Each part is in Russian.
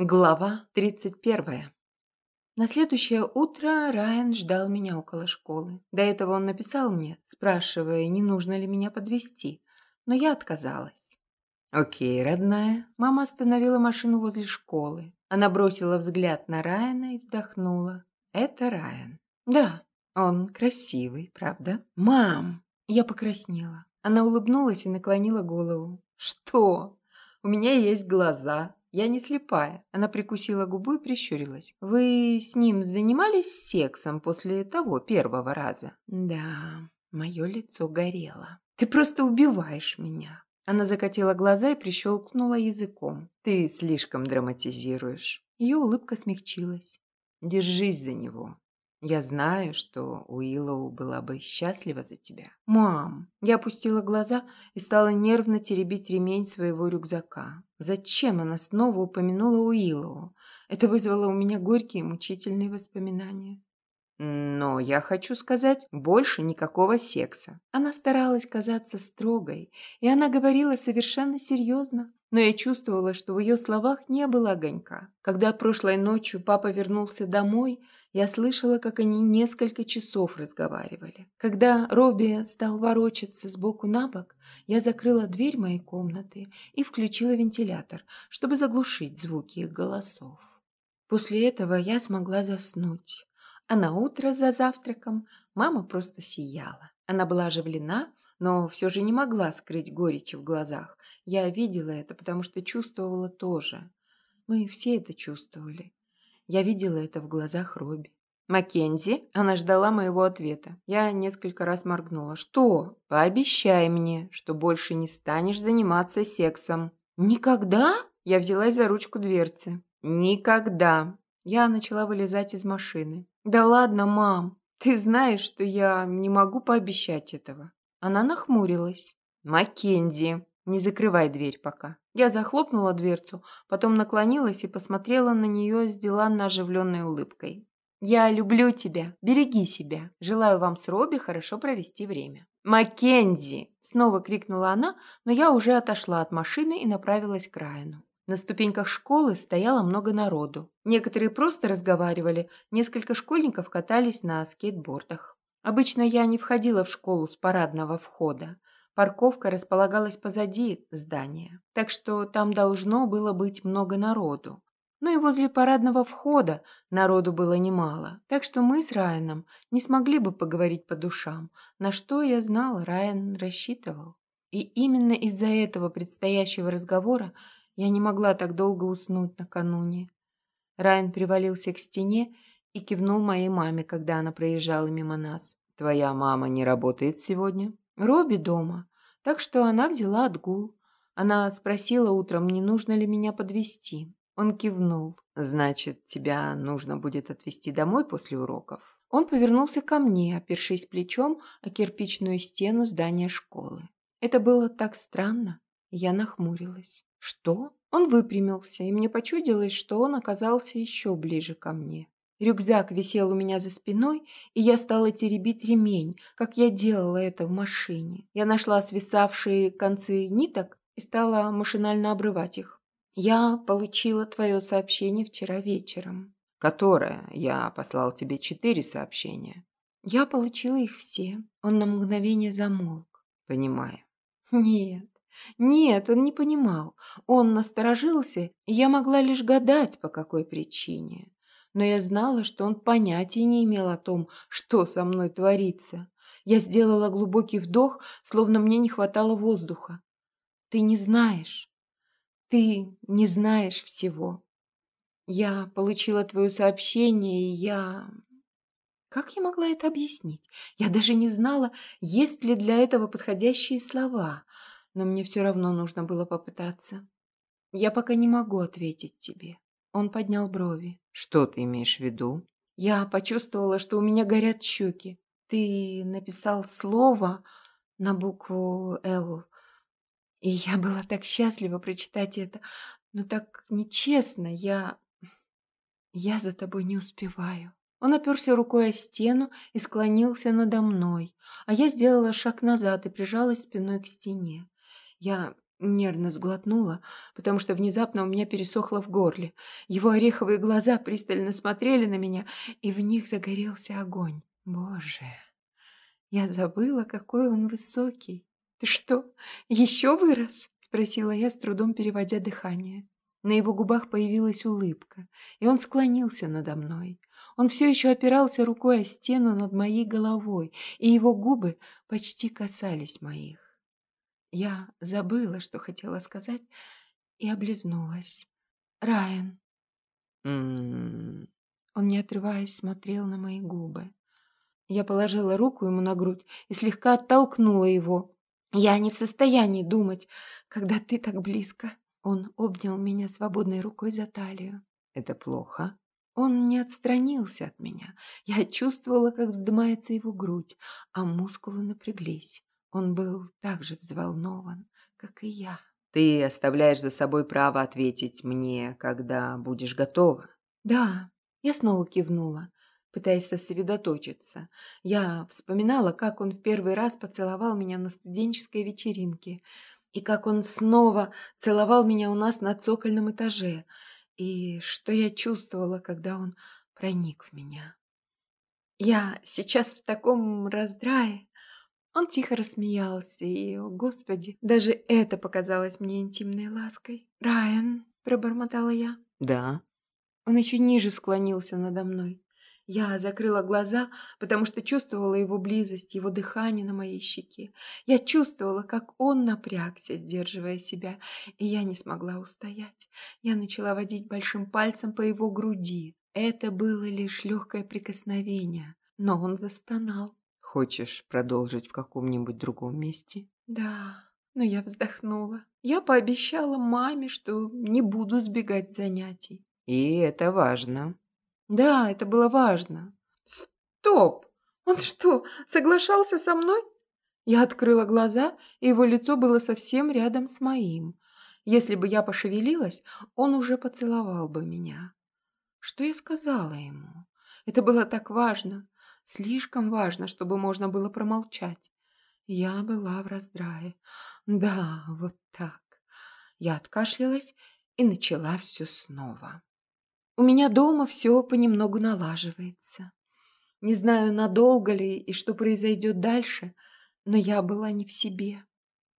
Глава 31. На следующее утро Райан ждал меня около школы. До этого он написал мне, спрашивая, не нужно ли меня подвести, но я отказалась. «Окей, родная». Мама остановила машину возле школы. Она бросила взгляд на Райана и вздохнула. «Это Райан». «Да, он красивый, правда?» «Мам!» Я покраснела. Она улыбнулась и наклонила голову. «Что? У меня есть глаза, я не слепая. Она прикусила губу и прищурилась. Вы с ним занимались сексом после того первого раза? Да, мое лицо горело. Ты просто убиваешь меня. Она закатила глаза и прищелкнула языком. Ты слишком драматизируешь. Ее улыбка смягчилась. Держись за него. Я знаю, что Уиллоу была бы счастлива за тебя. Мам, я опустила глаза и стала нервно теребить ремень своего рюкзака. Зачем она снова упомянула Уиллоу? Это вызвало у меня горькие мучительные воспоминания. Но я хочу сказать, больше никакого секса. Она старалась казаться строгой, и она говорила совершенно серьезно, но я чувствовала, что в ее словах не было огонька. Когда прошлой ночью папа вернулся домой, я слышала, как они несколько часов разговаривали. Когда Робби стал ворочаться сбоку на бок, я закрыла дверь моей комнаты и включила вентилятор, чтобы заглушить звуки их голосов. После этого я смогла заснуть. А на утро за завтраком мама просто сияла. Она была оживлена, но все же не могла скрыть горечи в глазах. Я видела это, потому что чувствовала тоже. Мы все это чувствовали. Я видела это в глазах Робби. «Маккензи?» Она ждала моего ответа. Я несколько раз моргнула. «Что? Пообещай мне, что больше не станешь заниматься сексом». «Никогда?» Я взялась за ручку дверцы. «Никогда!» Я начала вылезать из машины. «Да ладно, мам, ты знаешь, что я не могу пообещать этого». Она нахмурилась. «Маккензи, не закрывай дверь пока». Я захлопнула дверцу, потом наклонилась и посмотрела на нее с деланно оживленной улыбкой. «Я люблю тебя. Береги себя. Желаю вам с Робби хорошо провести время». «Маккензи!» – снова крикнула она, но я уже отошла от машины и направилась к Райану. На ступеньках школы стояло много народу. Некоторые просто разговаривали, несколько школьников катались на скейтбордах. Обычно я не входила в школу с парадного входа. Парковка располагалась позади здания, так что там должно было быть много народу. Ну и возле парадного входа народу было немало, так что мы с Райаном не смогли бы поговорить по душам, на что, я знала, Райан рассчитывал. И именно из-за этого предстоящего разговора я не могла так долго уснуть накануне. Райан привалился к стене и кивнул моей маме, когда она проезжала мимо нас. «Твоя мама не работает сегодня?» «Робби дома, так что она взяла отгул. Она спросила утром, не нужно ли меня подвести. Он кивнул. «Значит, тебя нужно будет отвезти домой после уроков?» Он повернулся ко мне, опершись плечом о кирпичную стену здания школы. Это было так странно. Я нахмурилась. «Что?» Он выпрямился, и мне почудилось, что он оказался еще ближе ко мне. Рюкзак висел у меня за спиной, и я стала теребить ремень, как я делала это в машине. Я нашла свисавшие концы ниток и стала машинально обрывать их. «Я получила твое сообщение вчера вечером». «Которое? Я послал тебе четыре сообщения». «Я получила их все». Он на мгновение замолк. «Понимаю». «Нет, нет, он не понимал. Он насторожился, и я могла лишь гадать, по какой причине но я знала, что он понятия не имел о том, что со мной творится. Я сделала глубокий вдох, словно мне не хватало воздуха. Ты не знаешь. Ты не знаешь всего. Я получила твое сообщение, и я... Как я могла это объяснить? Я даже не знала, есть ли для этого подходящие слова, но мне все равно нужно было попытаться. Я пока не могу ответить тебе. Он поднял брови. «Что ты имеешь в виду?» Я почувствовала, что у меня горят щеки. «Ты написал слово на букву «Л». И я была так счастлива прочитать это. Но так нечестно. Я... Я за тобой не успеваю». Он оперся рукой о стену и склонился надо мной, а я сделала шаг назад и прижалась спиной к стене. Я Нервно сглотнула, потому что внезапно у меня пересохло в горле. Его ореховые глаза пристально смотрели на меня, и в них загорелся огонь. Боже, я забыла, какой он высокий. «Ты что, еще вырос?» – спросила я, с трудом переводя дыхание. На его губах появилась улыбка, и он склонился надо мной. Он все еще опирался рукой о стену над моей головой, и его губы почти касались моих. Я забыла, что хотела сказать, и облизнулась. «Райан». Он, не отрываясь, смотрел на мои губы. Я положила руку ему на грудь и слегка оттолкнула его. «Я не в состоянии думать, когда ты так близко». Он обнял меня свободной рукой за талию. «Это плохо?» Он не отстранился от меня. Я чувствовала, как вздымается его грудь, а мускулы напряглись. Он был так же взволнован, как и я. «Ты оставляешь за собой право ответить мне, когда будешь готова?» «Да». Я снова кивнула, пытаясь сосредоточиться. Я вспоминала, как он в первый раз поцеловал меня на студенческой вечеринке, и как он снова целовал меня у нас на цокольном этаже, и что я чувствовала, когда он проник в меня. Я сейчас в таком раздрае, он тихо рассмеялся, и, о господи, даже это показалось мне интимной лаской. «Райан», — пробормотала я. «Да». Он еще ниже склонился надо мной. Я закрыла глаза, потому что чувствовала его близость, его дыхание на моей щеке. Я чувствовала, как он напрягся, сдерживая себя, и я не смогла устоять. Я начала водить большим пальцем по его груди. Это было лишь легкое прикосновение, но он застонал. Хочешь продолжить в каком-нибудь другом месте? Да, но я вздохнула. Я пообещала маме, что не буду сбегать занятий. И это важно. Да, это было важно. Стоп! Он что, соглашался со мной? Я открыла глаза, и его лицо было совсем рядом с моим. Если бы я пошевелилась, он уже поцеловал бы меня. Что я сказала ему? Это было так важно. Слишком важно, чтобы можно было промолчать. Я была в раздрае. Да, вот так. Я откашлялась и начала все снова. У меня дома все понемногу налаживается. Не знаю, надолго ли и что произойдет дальше, но я была не в себе.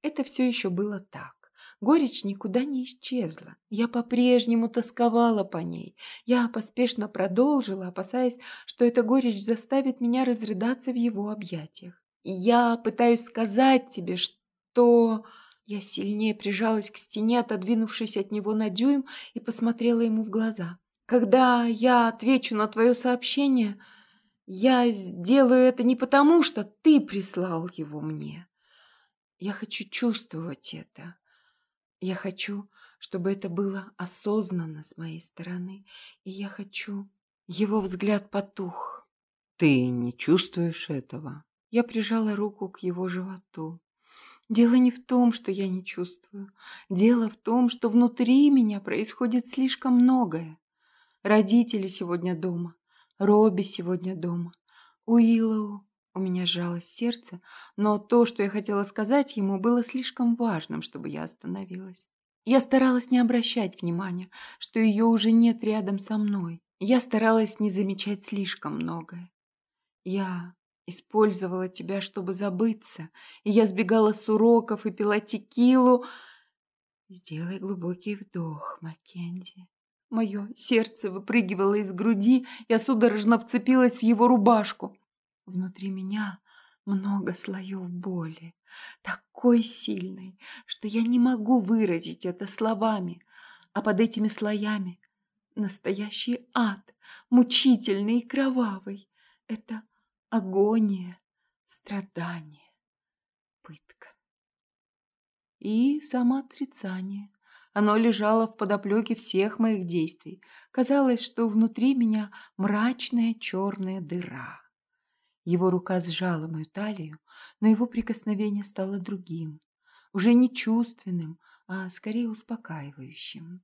Это все еще было так. Горечь никуда не исчезла. Я по-прежнему тосковала по ней. Я поспешно продолжила, опасаясь, что эта горечь заставит меня разрыдаться в его объятиях. И я пытаюсь сказать тебе, что... Я сильнее прижалась к стене, отодвинувшись от него на дюйм, и посмотрела ему в глаза. «Когда я отвечу на твое сообщение, я сделаю это не потому, что ты прислал его мне. Я хочу чувствовать это. Я хочу, чтобы это было осознанно с моей стороны, и я хочу... Его взгляд потух. Ты не чувствуешь этого? Я прижала руку к его животу. Дело не в том, что я не чувствую. Дело в том, что внутри меня происходит слишком многое. Родители сегодня дома. Робби сегодня дома. Уиллоу у меня сжалось сердце, но то, что я хотела сказать ему, было слишком важным, чтобы я остановилась. Я старалась не обращать внимания, что ее уже нет рядом со мной. Я старалась не замечать слишком многое. Я использовала тебя, чтобы забыться, и я сбегала с уроков и пила текилу. Сделай глубокий вдох, Маккензи. Мое сердце выпрыгивало из груди, я судорожно вцепилась в его рубашку. Внутри меня много слоев боли, такой сильной, что я не могу выразить это словами, а под этими слоями настоящий ад, мучительный и кровавый. Это агония, страдание, пытка. И самоотрицание. Оно лежало в подоплеке всех моих действий. Казалось, что внутри меня мрачная черная дыра. Его рука сжала мою талию, но его прикосновение стало другим, уже не чувственным, а скорее успокаивающим.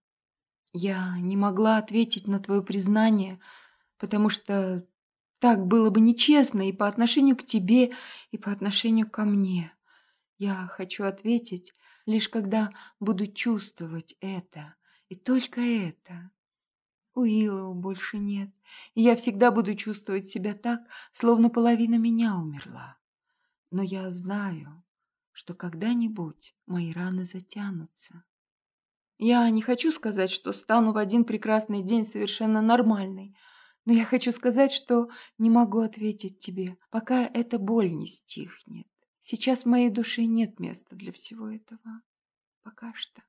Я не могла ответить на твое признание, потому что так было бы нечестно и по отношению к тебе, и по отношению ко мне. Я хочу ответить, лишь когда буду чувствовать это, и только это. Уиллоу больше нет, и я всегда буду чувствовать себя так, словно половина меня умерла. Но я знаю, что когда-нибудь мои раны затянутся. Я не хочу сказать, что стану в один прекрасный день совершенно нормальной, но я хочу сказать, что не могу ответить тебе, пока эта боль не стихнет. Сейчас в моей душе нет места для всего этого. Пока что.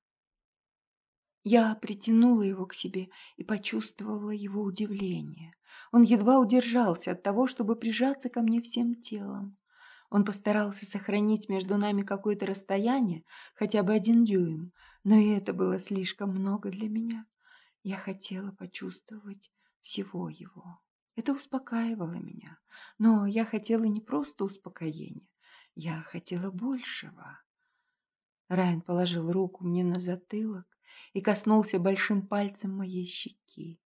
Я притянула его к себе и почувствовала его удивление. Он едва удержался от того, чтобы прижаться ко мне всем телом. Он постарался сохранить между нами какое-то расстояние, хотя бы один дюйм, но и это было слишком много для меня. Я хотела почувствовать всего его. Это успокаивало меня, но я хотела не просто успокоения, я хотела большего. Райан положил руку мне на затылок и коснулся большим пальцем моей щеки.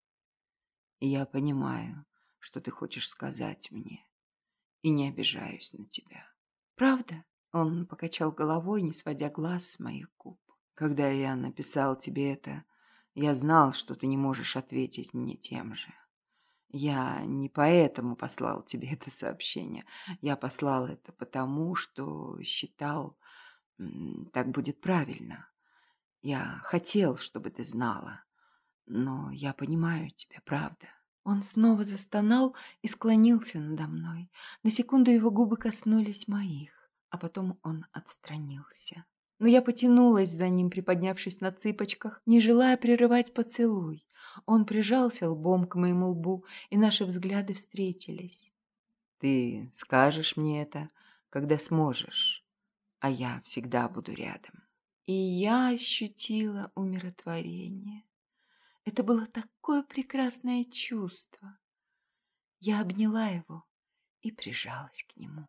«Я понимаю, что ты хочешь сказать мне, и не обижаюсь на тебя». «Правда?» — он покачал головой, не сводя глаз с моих губ. «Когда я написал тебе это, я знал, что ты не можешь ответить мне тем же. Я не поэтому послал тебе это сообщение. Я послал это потому, что считал, так будет правильно. Я хотел, чтобы ты знала. Но я понимаю тебя, правда. Он снова застонал и склонился надо мной. На секунду его губы коснулись моих, а потом он отстранился. Но я потянулась за ним, приподнявшись на цыпочках, не желая прерывать поцелуй. Он прижался лбом к моему лбу, и наши взгляды встретились. «Ты скажешь мне это, когда сможешь, а я всегда буду рядом». И я ощутила умиротворение. Это было такое прекрасное чувство. Я обняла его и прижалась к нему.